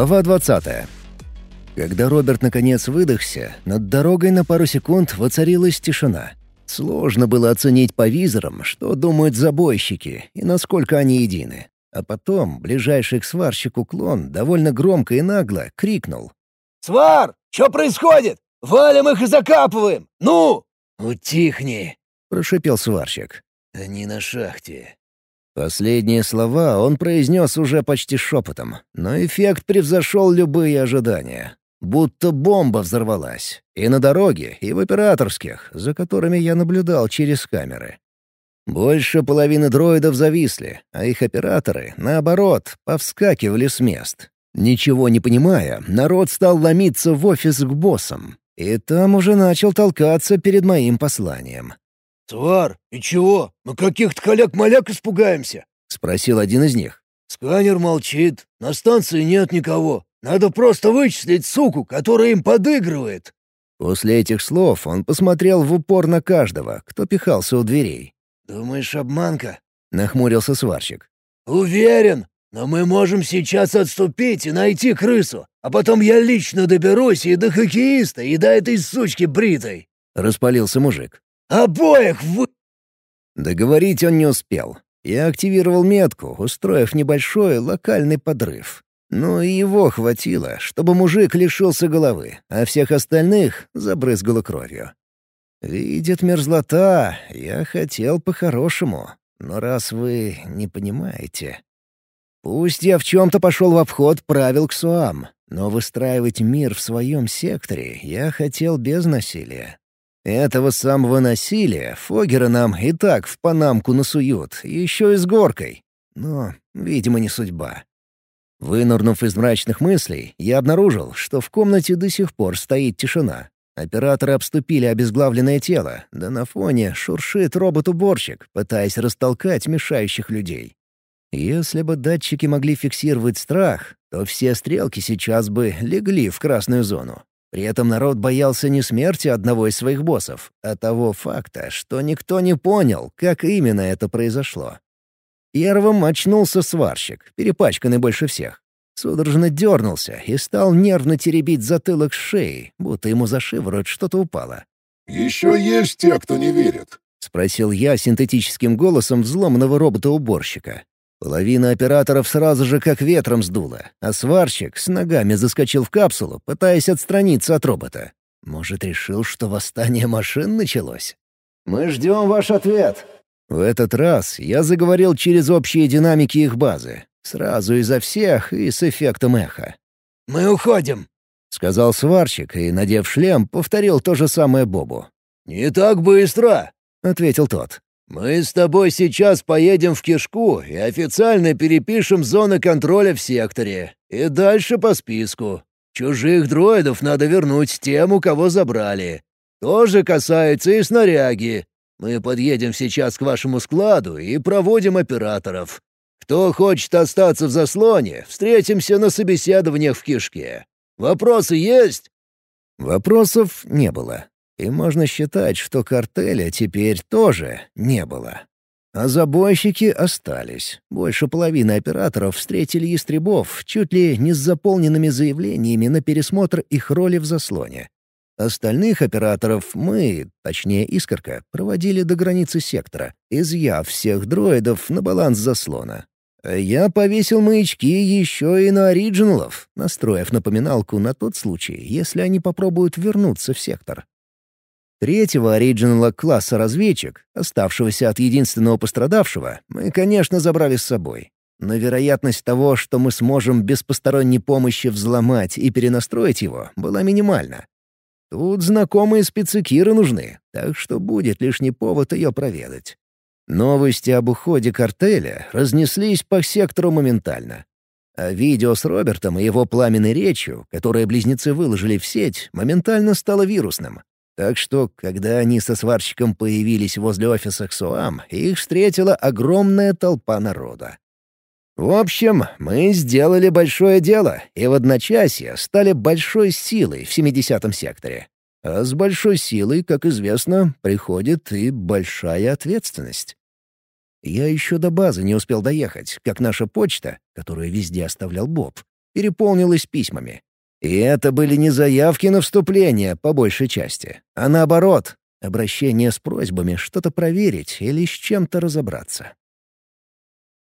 Глава 20. Когда Роберт наконец выдохся, над дорогой на пару секунд воцарилась тишина. Сложно было оценить по визорам, что думают забойщики и насколько они едины. А потом ближайший к сварщику клон довольно громко и нагло крикнул. «Свар, что происходит? Валим их и закапываем! Ну!» «Утихни!» — прошипел сварщик. «Они на шахте». Последние слова он произнес уже почти шепотом, но эффект превзошел любые ожидания. Будто бомба взорвалась. И на дороге, и в операторских, за которыми я наблюдал через камеры. Больше половины дроидов зависли, а их операторы, наоборот, повскакивали с мест. Ничего не понимая, народ стал ломиться в офис к боссам. И там уже начал толкаться перед моим посланием. «Твар, и чего? Мы каких-то коляк-маляк испугаемся?» — спросил один из них. «Сканер молчит, на станции нет никого. Надо просто вычислить суку, которая им подыгрывает». После этих слов он посмотрел в упор на каждого, кто пихался у дверей. «Думаешь, обманка?» — нахмурился сварщик. «Уверен, но мы можем сейчас отступить и найти крысу, а потом я лично доберусь и до хоккеиста, и до этой сучки бритой!» — распалился мужик. Обоих вы...» Договорить он не успел. Я активировал метку, устроив небольшой локальный подрыв. Но и его хватило, чтобы мужик лишился головы, а всех остальных забрызгало кровью. Видит мерзлота, я хотел по-хорошему, но раз вы не понимаете... Пусть я в чем-то пошел в обход правил Ксуам, но выстраивать мир в своем секторе я хотел без насилия. Этого самого насилия Фогера нам и так в панамку насуют, еще и с горкой. Но, видимо, не судьба. Вынырнув из мрачных мыслей, я обнаружил, что в комнате до сих пор стоит тишина. Операторы обступили обезглавленное тело, да на фоне шуршит робот-уборщик, пытаясь растолкать мешающих людей. Если бы датчики могли фиксировать страх, то все стрелки сейчас бы легли в красную зону. При этом народ боялся не смерти одного из своих боссов, а того факта, что никто не понял, как именно это произошло. Первым очнулся сварщик, перепачканный больше всех. Судорожно дернулся и стал нервно теребить затылок шеи, будто ему за шиворот что-то упало. «Еще есть те, кто не верит?» — спросил я синтетическим голосом взломанного робота-уборщика. Половина операторов сразу же как ветром сдуло, а сварщик с ногами заскочил в капсулу, пытаясь отстраниться от робота. Может, решил, что восстание машин началось? «Мы ждем ваш ответ». В этот раз я заговорил через общие динамики их базы. Сразу изо всех и с эффектом эха. «Мы уходим», — сказал сварщик и, надев шлем, повторил то же самое Бобу. «Не так быстро», — ответил тот. «Мы с тобой сейчас поедем в кишку и официально перепишем зоны контроля в секторе. И дальше по списку. Чужих дроидов надо вернуть тем, у кого забрали. Тоже касается и снаряги. Мы подъедем сейчас к вашему складу и проводим операторов. Кто хочет остаться в заслоне, встретимся на собеседованиях в кишке. Вопросы есть?» Вопросов не было. И можно считать, что картеля теперь тоже не было. А забойщики остались. Больше половины операторов встретили ястребов чуть ли не с заполненными заявлениями на пересмотр их роли в заслоне. Остальных операторов мы, точнее Искорка, проводили до границы сектора, изъяв всех дроидов на баланс заслона. Я повесил маячки еще и на оригиналов, настроив напоминалку на тот случай, если они попробуют вернуться в сектор. Третьего оригинала класса разведчик, оставшегося от единственного пострадавшего, мы, конечно, забрали с собой. Но вероятность того, что мы сможем без посторонней помощи взломать и перенастроить его, была минимальна. Тут знакомые специкиры нужны, так что будет лишний повод ее проведать. Новости об уходе картеля разнеслись по сектору моментально. А видео с Робертом и его пламенной речью, которое близнецы выложили в сеть, моментально стало вирусным. Так что, когда они со сварщиком появились возле офиса Ксуам, их встретила огромная толпа народа. В общем, мы сделали большое дело, и в одночасье стали большой силой в 70-м секторе. А с большой силой, как известно, приходит и большая ответственность. Я еще до базы не успел доехать, как наша почта, которую везде оставлял Боб, переполнилась письмами. И это были не заявки на вступление, по большей части, а наоборот, обращение с просьбами что-то проверить или с чем-то разобраться.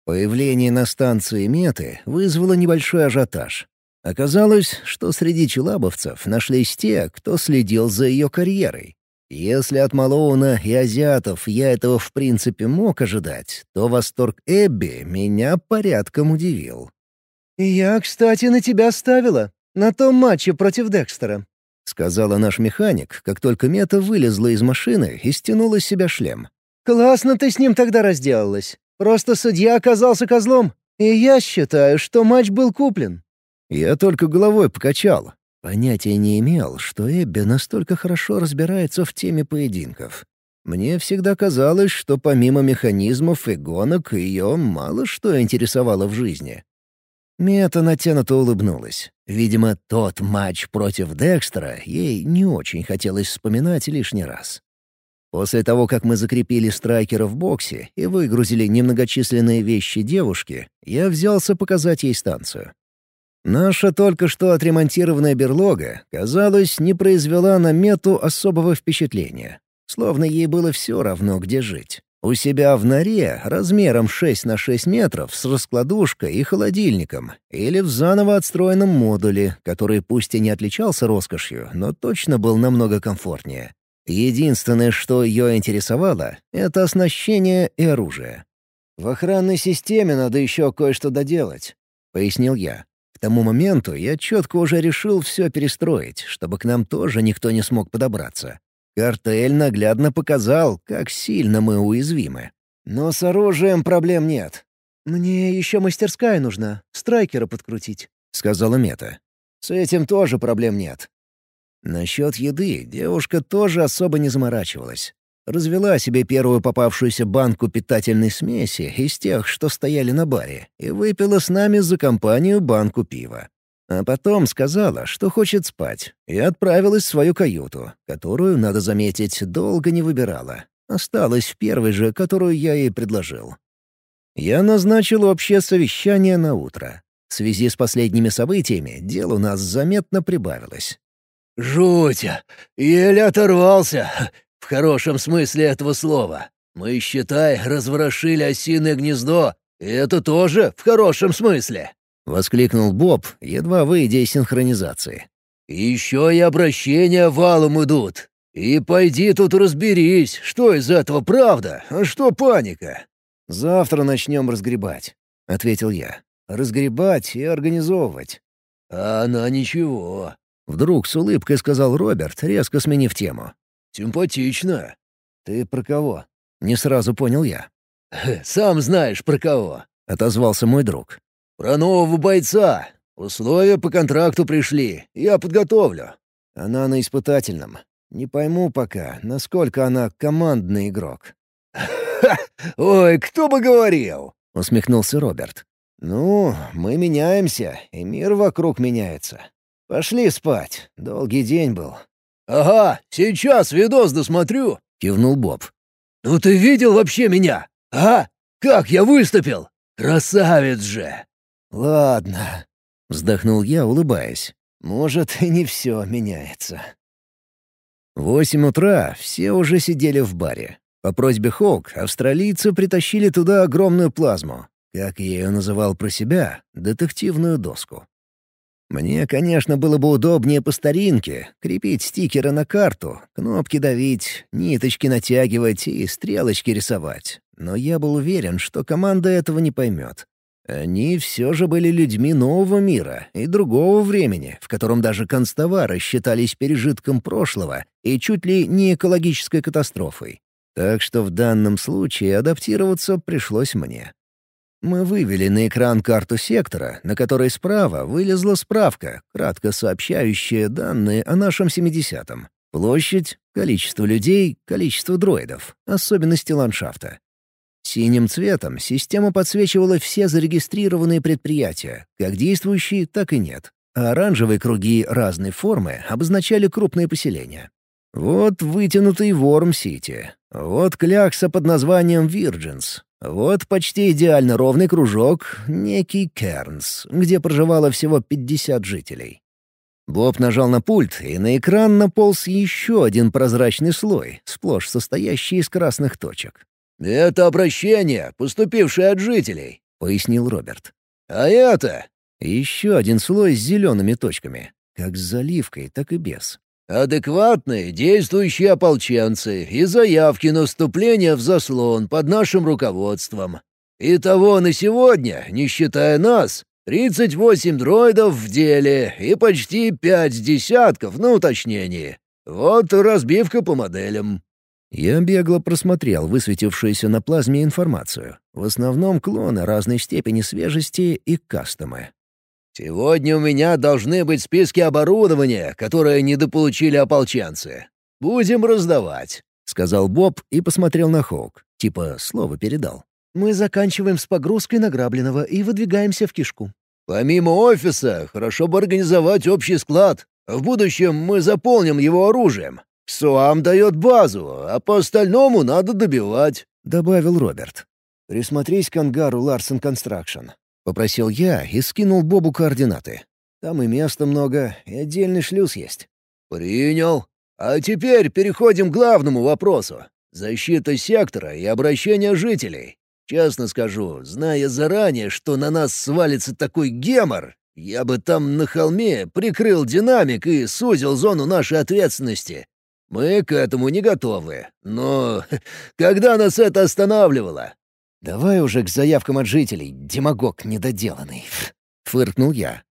Появление на станции Меты вызвало небольшой ажиотаж. Оказалось, что среди челабовцев нашлись те, кто следил за ее карьерой. Если от Малоуна и азиатов я этого в принципе мог ожидать, то восторг Эбби меня порядком удивил. «Я, кстати, на тебя ставила. На том матче против Декстера», — сказала наш механик, как только Мета вылезла из машины и стянула с себя шлем. «Классно ты с ним тогда разделалась. Просто судья оказался козлом, и я считаю, что матч был куплен». Я только головой покачал. Понятия не имел, что Эбби настолько хорошо разбирается в теме поединков. Мне всегда казалось, что помимо механизмов и гонок ее мало что интересовало в жизни. Мета натянуто улыбнулась. Видимо, тот матч против Декстера ей не очень хотелось вспоминать лишний раз. После того, как мы закрепили страйкера в боксе и выгрузили немногочисленные вещи девушки, я взялся показать ей станцию. Наша только что отремонтированная берлога, казалось, не произвела на Мету особого впечатления. Словно ей было все равно, где жить. У себя в норе размером 6 на 6 метров с раскладушкой и холодильником, или в заново отстроенном модуле, который пусть и не отличался роскошью, но точно был намного комфортнее. Единственное, что ее интересовало, — это оснащение и оружие. «В охранной системе надо еще кое-что доделать», — пояснил я. К тому моменту я четко уже решил все перестроить, чтобы к нам тоже никто не смог подобраться. Картель наглядно показал, как сильно мы уязвимы. Но с оружием проблем нет. «Мне еще мастерская нужна, страйкера подкрутить», — сказала Мета. «С этим тоже проблем нет. Насчет еды девушка тоже особо не заморачивалась. Развела себе первую попавшуюся банку питательной смеси из тех, что стояли на баре, и выпила с нами за компанию банку пива. А потом сказала, что хочет спать, и отправилась в свою каюту, которую, надо заметить, долго не выбирала. Осталась в первой же, которую я ей предложил. Я назначил общее совещание на утро. В связи с последними событиями дел у нас заметно прибавилось. «Жуть! Еле оторвался! В хорошем смысле этого слова. Мы, считай, разворошили осиное гнездо, и это тоже в хорошем смысле!» — воскликнул Боб, едва выйдя из синхронизации. «Еще и обращения валом идут. И пойди тут разберись, что из этого правда, а что паника». «Завтра начнем разгребать», — ответил я. «Разгребать и организовывать». «А она ничего. Вдруг с улыбкой сказал Роберт, резко сменив тему. «Симпатично». «Ты про кого?» Не сразу понял я. «Сам знаешь, про кого», — отозвался мой друг. «Про нового бойца. Условия по контракту пришли. Я подготовлю». «Она на испытательном. Не пойму пока, насколько она командный игрок». Ой, кто бы говорил!» — усмехнулся Роберт. «Ну, мы меняемся, и мир вокруг меняется. «Пошли спать. Долгий день был». «Ага, сейчас видос досмотрю», — кивнул Боб. «Ну ты видел вообще меня? А? Как я выступил? Красавец же!» «Ладно», — вздохнул я, улыбаясь. «Может, и не все меняется». Восемь утра все уже сидели в баре. По просьбе Хоук австралийцы притащили туда огромную плазму, как я ее называл про себя, детективную доску. Мне, конечно, было бы удобнее по старинке крепить стикеры на карту, кнопки давить, ниточки натягивать и стрелочки рисовать. Но я был уверен, что команда этого не поймет. Они все же были людьми нового мира и другого времени, в котором даже констовары считались пережитком прошлого и чуть ли не экологической катастрофой. Так что в данном случае адаптироваться пришлось мне. Мы вывели на экран карту сектора, на которой справа вылезла справка, кратко сообщающая данные о нашем 70-м. Площадь, количество людей, количество дроидов, особенности ландшафта. Синим цветом система подсвечивала все зарегистрированные предприятия, как действующие, так и нет. А оранжевые круги разной формы обозначали крупные поселения. Вот вытянутый Ворм-Сити. Вот клякса под названием Вирджинс. Вот почти идеально ровный кружок, некий Кернс, где проживало всего 50 жителей. Боб нажал на пульт, и на экран наполз еще один прозрачный слой, сплошь состоящий из красных точек. «Это обращение, поступившее от жителей», — пояснил Роберт. «А это...» Еще один слой с зелеными точками, как с заливкой, так и без. «Адекватные, действующие ополченцы и заявки на вступление в заслон под нашим руководством. Итого на сегодня, не считая нас, 38 дроидов в деле и почти пять десятков на уточнении. Вот разбивка по моделям». Я бегло просмотрел высветившуюся на плазме информацию. В основном клоны разной степени свежести и кастомы. «Сегодня у меня должны быть списки оборудования, которое недополучили ополченцы. Будем раздавать», — сказал Боб и посмотрел на Хоук. Типа слово передал. «Мы заканчиваем с погрузкой награбленного и выдвигаемся в кишку». «Помимо офиса, хорошо бы организовать общий склад. В будущем мы заполним его оружием. «Суам дает базу, а по остальному надо добивать», — добавил Роберт. «Присмотрись к ангару Ларсен Констракшн», — попросил я и скинул Бобу координаты. «Там и места много, и отдельный шлюз есть». «Принял. А теперь переходим к главному вопросу. Защита сектора и обращение жителей. Честно скажу, зная заранее, что на нас свалится такой гемор, я бы там на холме прикрыл динамик и сузил зону нашей ответственности. Мы к этому не готовы. Но когда нас это останавливало?» «Давай уже к заявкам от жителей, демагог недоделанный», — фыркнул я.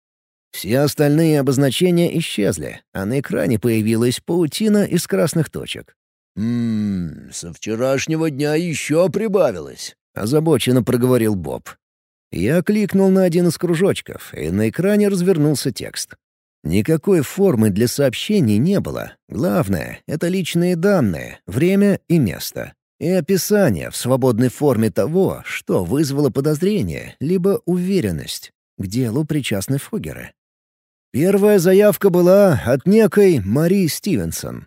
Все остальные обозначения исчезли, а на экране появилась паутина из красных точек. «Ммм, со вчерашнего дня еще прибавилось», — озабоченно проговорил Боб. Я кликнул на один из кружочков, и на экране развернулся текст. Никакой формы для сообщений не было. Главное — это личные данные, время и место. И описание в свободной форме того, что вызвало подозрение, либо уверенность. К делу причастны Фогеры. Первая заявка была от некой Мари Стивенсон.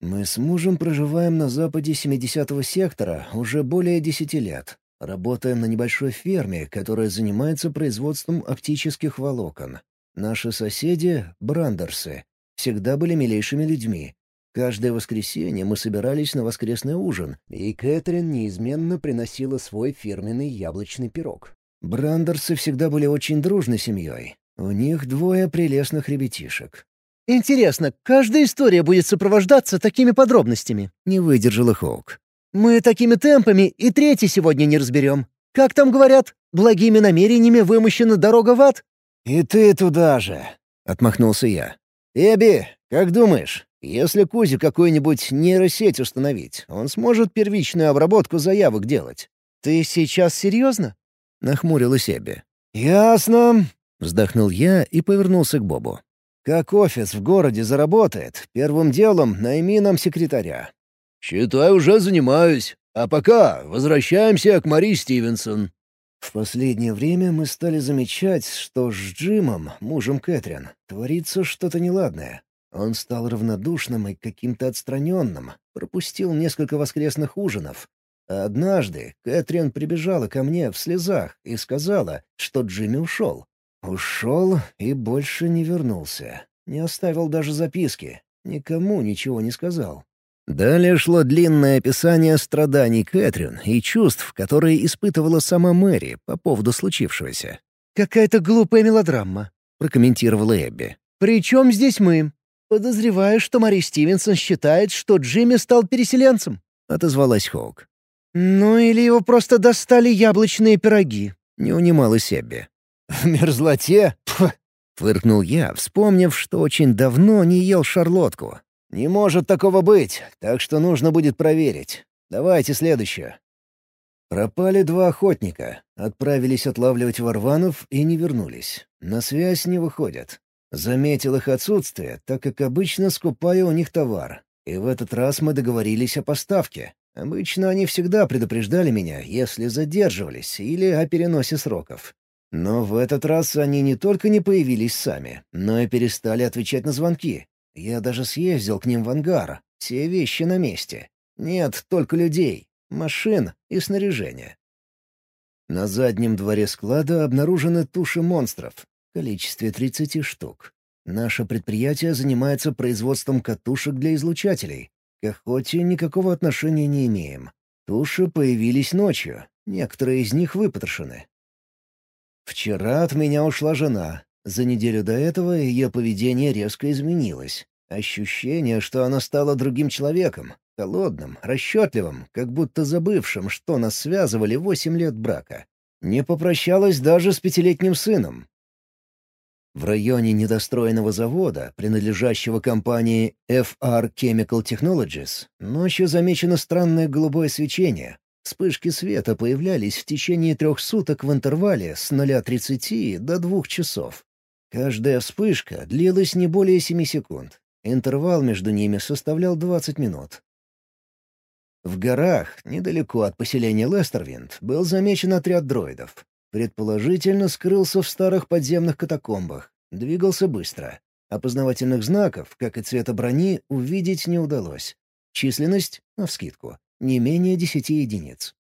«Мы с мужем проживаем на западе 70-го сектора уже более десяти лет. Работаем на небольшой ферме, которая занимается производством оптических волокон. Наши соседи, Брандерсы, всегда были милейшими людьми. Каждое воскресенье мы собирались на воскресный ужин, и Кэтрин неизменно приносила свой фирменный яблочный пирог. Брандерсы всегда были очень дружной семьей. У них двое прелестных ребятишек. «Интересно, каждая история будет сопровождаться такими подробностями?» — не выдержала Хоук. «Мы такими темпами и третий сегодня не разберем. Как там говорят, благими намерениями вымощена дорога в ад?» «И ты туда же!» — отмахнулся я. «Эбби, как думаешь, если Кузе какую-нибудь нейросеть установить, он сможет первичную обработку заявок делать?» «Ты сейчас серьезно?» — нахмурилась Эбби. «Ясно», — вздохнул я и повернулся к Бобу. «Как офис в городе заработает, первым делом найми нам секретаря». «Считай, уже занимаюсь. А пока возвращаемся к Мари Стивенсон». В последнее время мы стали замечать, что с Джимом, мужем Кэтрин, творится что-то неладное. Он стал равнодушным и каким-то отстраненным, пропустил несколько воскресных ужинов. А однажды Кэтрин прибежала ко мне в слезах и сказала, что Джимми ушел. Ушел и больше не вернулся. Не оставил даже записки. Никому ничего не сказал. Далее шло длинное описание страданий Кэтрин и чувств, которые испытывала сама Мэри по поводу случившегося. «Какая-то глупая мелодрама», — прокомментировала Эбби. «При чем здесь мы? Подозреваю, что Мари Стивенсон считает, что Джимми стал переселенцем», — отозвалась Хоук. «Ну или его просто достали яблочные пироги», — не унималась Эбби. «В мерзлоте? Пф!» — фыркнул я, вспомнив, что очень давно не ел шарлотку, не может такого быть, так что нужно будет проверить. Давайте следующее. Пропали два охотника, отправились отлавливать варванов и не вернулись. На связь не выходят. Заметил их отсутствие, так как обычно скупаю у них товар. И в этот раз мы договорились о поставке. Обычно они всегда предупреждали меня, если задерживались или о переносе сроков. Но в этот раз они не только не появились сами, но и перестали отвечать на звонки, я даже съездил к ним в ангар. Все вещи на месте. Нет только людей, машин и снаряжения. На заднем дворе склада обнаружены туши монстров в количестве 30 штук. Наше предприятие занимается производством катушек для излучателей. К охоте никакого отношения не имеем. Туши появились ночью, некоторые из них выпотрошены. Вчера от меня ушла жена. За неделю до этого ее поведение резко изменилось. Ощущение, что она стала другим человеком, холодным, расчетливым, как будто забывшим, что нас связывали восемь лет брака. Не попрощалась даже с пятилетним сыном. В районе недостроенного завода, принадлежащего компании FR Chemical Technologies, ночью замечено странное голубое свечение. Вспышки света появлялись в течение трех суток в интервале с 0.30 до 2 часов. Каждая вспышка длилась не более 7 секунд. Интервал между ними составлял 20 минут. В горах, недалеко от поселения Лестервинд, был замечен отряд дроидов. Предположительно, скрылся в старых подземных катакомбах. Двигался быстро. Опознавательных знаков, как и цвета брони, увидеть не удалось. Численность — навскидку. Не менее десяти единиц.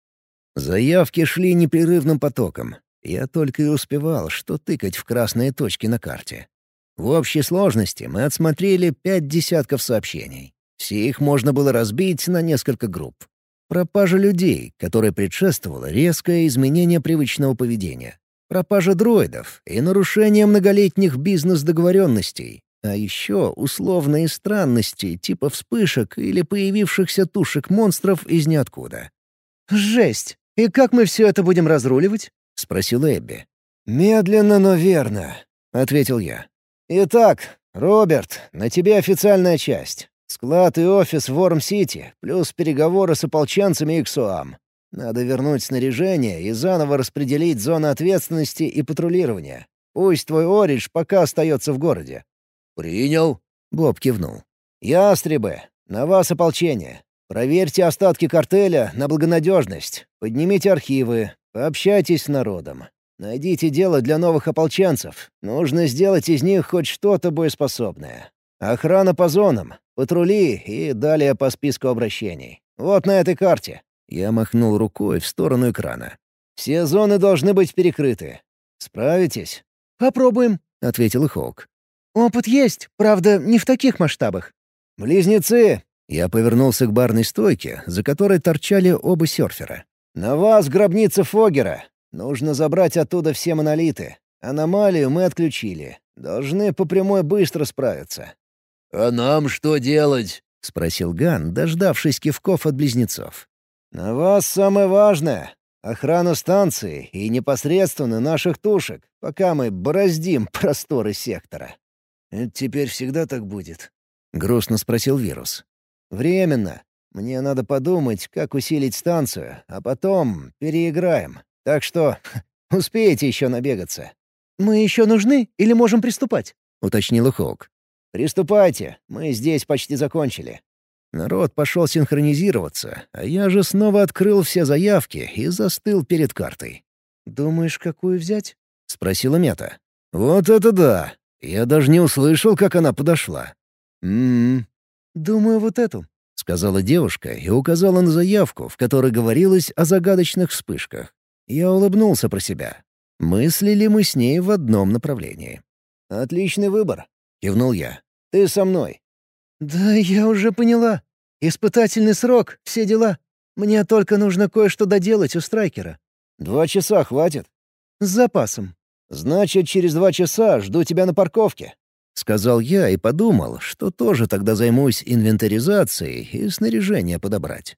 Заявки шли непрерывным потоком. Я только и успевал, что тыкать в красные точки на карте. В общей сложности мы отсмотрели пять десятков сообщений. Все их можно было разбить на несколько групп. Пропажа людей, которой предшествовало резкое изменение привычного поведения. Пропажа дроидов и нарушение многолетних бизнес-договоренностей. А еще условные странности типа вспышек или появившихся тушек монстров из ниоткуда. «Жесть! И как мы все это будем разруливать?» — спросил Эбби. «Медленно, но верно», — ответил я. «Итак, Роберт, на тебе официальная часть. Склад и офис в Ворм-Сити, плюс переговоры с ополченцами Иксуам. Надо вернуть снаряжение и заново распределить зоны ответственности и патрулирования. Пусть твой Оридж пока остается в городе». «Принял», — Боб кивнул. «Ястребы, на вас ополчение. Проверьте остатки картеля на благонадежность. Поднимите архивы, пообщайтесь с народом. Найдите дело для новых ополченцев. Нужно сделать из них хоть что-то боеспособное. Охрана по зонам, патрули и далее по списку обращений. Вот на этой карте». Я махнул рукой в сторону экрана. «Все зоны должны быть перекрыты. Справитесь?» «Попробуем», — ответил Хоук. «Опыт есть, правда, не в таких масштабах». «Близнецы!» Я повернулся к барной стойке, за которой торчали оба серфера. «На вас гробница Фогера. Нужно забрать оттуда все монолиты. Аномалию мы отключили. Должны по прямой быстро справиться. «А нам что делать?» — спросил Ган, дождавшись кивков от близнецов. «На вас самое важное — охрана станции и непосредственно наших тушек, пока мы бороздим просторы сектора». «Это теперь всегда так будет?» — грустно спросил вирус. «Временно. Мне надо подумать, как усилить станцию, а потом переиграем. Так что успеете еще набегаться». «Мы еще нужны или можем приступать?» — уточнила Хоук. «Приступайте, мы здесь почти закончили». Народ пошел синхронизироваться, а я же снова открыл все заявки и застыл перед картой. «Думаешь, какую взять?» — спросила Мета. «Вот это да! Я даже не услышал, как она подошла». «М-м-м». «Думаю, вот эту», — сказала девушка и указала на заявку, в которой говорилось о загадочных вспышках. Я улыбнулся про себя. Мыслили мы с ней в одном направлении. «Отличный выбор. — кивнул я. «Ты со мной». «Да я уже поняла. Испытательный срок, все дела. Мне только нужно кое-что доделать у страйкера». «Два часа хватит?» «С запасом». «Значит, через два часа жду тебя на парковке», — сказал я и подумал, что тоже тогда займусь инвентаризацией и снаряжение подобрать.